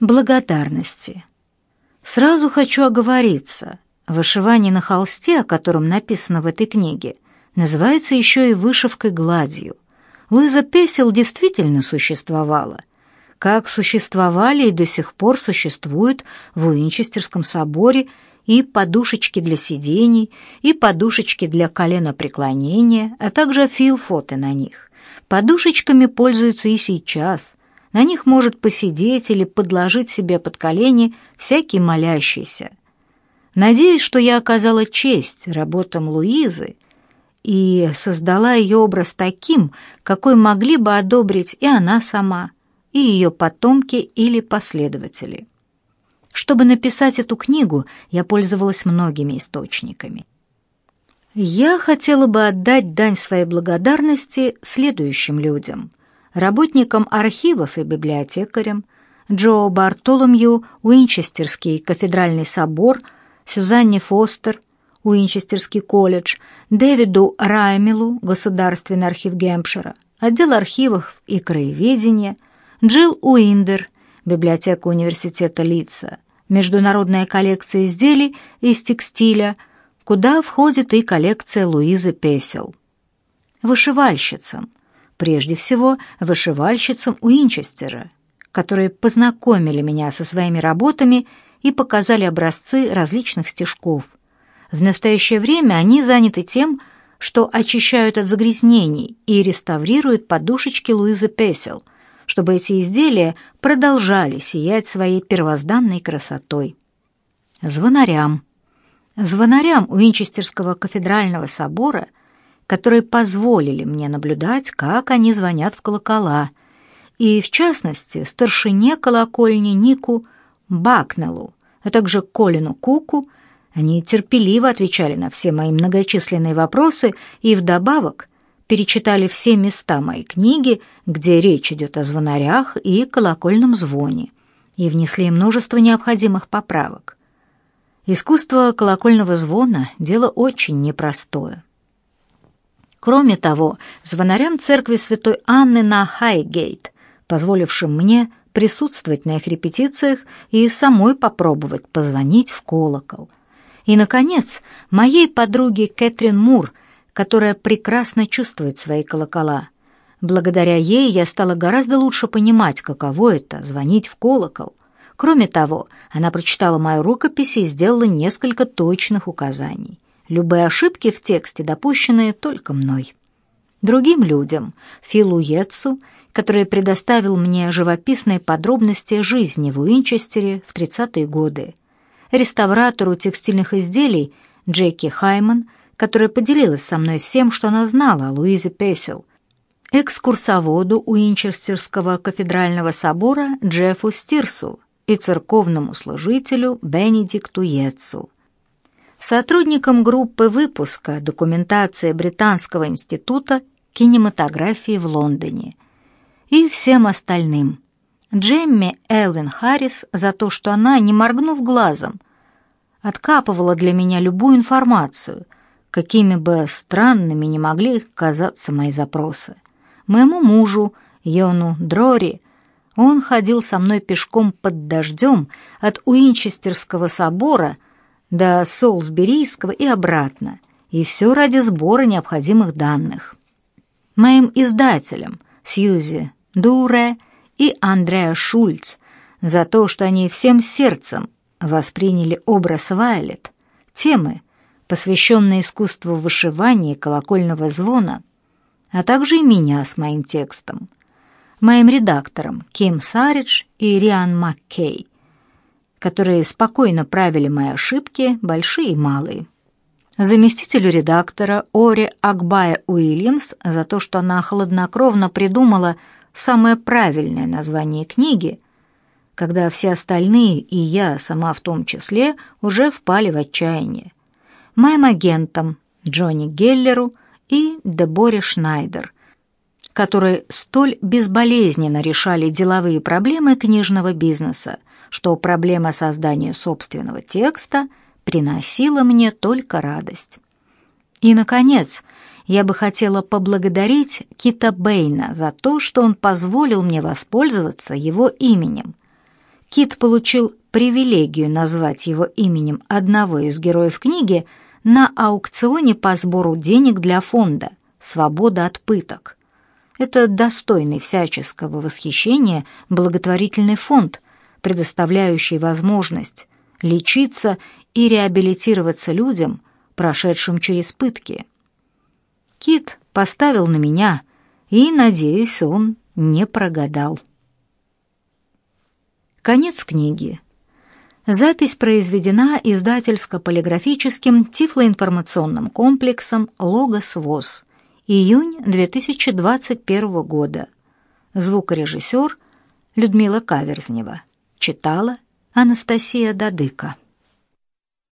Благодарности. Сразу хочу оговориться. Вышивание на холсте, о котором написано в этой книге, называется еще и вышивкой гладью. Луиза Песел действительно существовала, как существовали и до сих пор существуют в Уинчестерском соборе и подушечки для сидений, и подушечки для коленопреклонения, а также филфоты на них. Подушечками пользуются и сейчас, на них может посидеть или подложить себе под колени всякий молящийся. Надеюсь, что я оказала честь работам Луизы и создала ее образ таким, какой могли бы одобрить и она сама, и ее потомки или последователи. Чтобы написать эту книгу, я пользовалась многими источниками. Я хотела бы отдать дань своей благодарности следующим людям – работникам архивов и библиотекарям, Джо Бартоломью, Уинчестерский кафедральный собор, Сюзанне Фостер, Уинчестерский колледж, Дэвиду Раймелу, Государственный архив Гемпшира, отдел архивов и краеведения, Джилл Уиндер, библиотека университета Литца, международная коллекция изделий из текстиля, куда входит и коллекция Луизы Песел. Вышивальщицам, прежде всего вышивальщицам Уинчестера, которые познакомили меня со своими работами и показали образцы различных стежков. В настоящее время они заняты тем, что очищают от загрязнений и реставрируют подушечки Луизы Песел, чтобы эти изделия продолжали сиять своей первозданной красотой. Звонарям. Звонарям Уинчестерского кафедрального собора – которые позволили мне наблюдать, как они звонят в колокола, и, в частности, старшине колокольни Нику Бакнеллу, а также Колину Куку, они терпеливо отвечали на все мои многочисленные вопросы и вдобавок перечитали все места моей книги, где речь идет о звонарях и колокольном звоне, и внесли множество необходимых поправок. Искусство колокольного звона — дело очень непростое. Кроме того, звонарям церкви святой Анны на Хайгейт, позволившим мне присутствовать на их репетициях и самой попробовать позвонить в колокол. И, наконец, моей подруге Кэтрин Мур, которая прекрасно чувствует свои колокола. Благодаря ей я стала гораздо лучше понимать, каково это — звонить в колокол. Кроме того, она прочитала мою рукопись и сделала несколько точных указаний. Любые ошибки в тексте допущенные только мной. Другим людям, Филу Йетсу, который предоставил мне живописные подробности жизни в Уинчестере в 30-е годы, реставратору текстильных изделий Джеки Хайман, которая поделилась со мной всем, что она знала о Луизе Песел, экскурсоводу Уинчестерского кафедрального собора Джеффу Стирсу и церковному служителю Бенедикту Йетсу сотрудником группы выпуска документации Британского института кинематографии в Лондоне и всем остальным. Джемми Элвин Харрис за то, что она, не моргнув глазом, откапывала для меня любую информацию, какими бы странными ни могли казаться мои запросы. Моему мужу, Йону Дрори, он ходил со мной пешком под дождем от Уинчестерского собора до Солсберийского и обратно, и все ради сбора необходимых данных. Моим издателям Сьюзи Дуре и Андреа Шульц за то, что они всем сердцем восприняли образ Вайлет, темы, посвященные искусству вышивания колокольного звона, а также и меня с моим текстом, моим редакторам Ким Саридж и Риан Маккей – которые спокойно правили мои ошибки, большие и малые. Заместителю редактора Ори Акбая Уильямс за то, что она хладнокровно придумала самое правильное название книги, когда все остальные, и я сама в том числе, уже впали в отчаяние. Моим агентам Джонни Геллеру и Деборе Шнайдер, которые столь безболезненно решали деловые проблемы книжного бизнеса, что проблема создания собственного текста приносила мне только радость. И, наконец, я бы хотела поблагодарить Кита Бэйна за то, что он позволил мне воспользоваться его именем. Кит получил привилегию назвать его именем одного из героев книги на аукционе по сбору денег для фонда «Свобода от пыток». Это достойный всяческого восхищения благотворительный фонд, предоставляющий возможность лечиться и реабилитироваться людям, прошедшим через пытки. Кит поставил на меня, и, надеюсь, он не прогадал. Конец книги. Запись произведена издательско-полиграфическим тифлоинформационным комплексом «Логос ВОЗ». Июнь 2021 года. Звукорежиссер Людмила Каверзнева. Читала Анастасия Дадыка.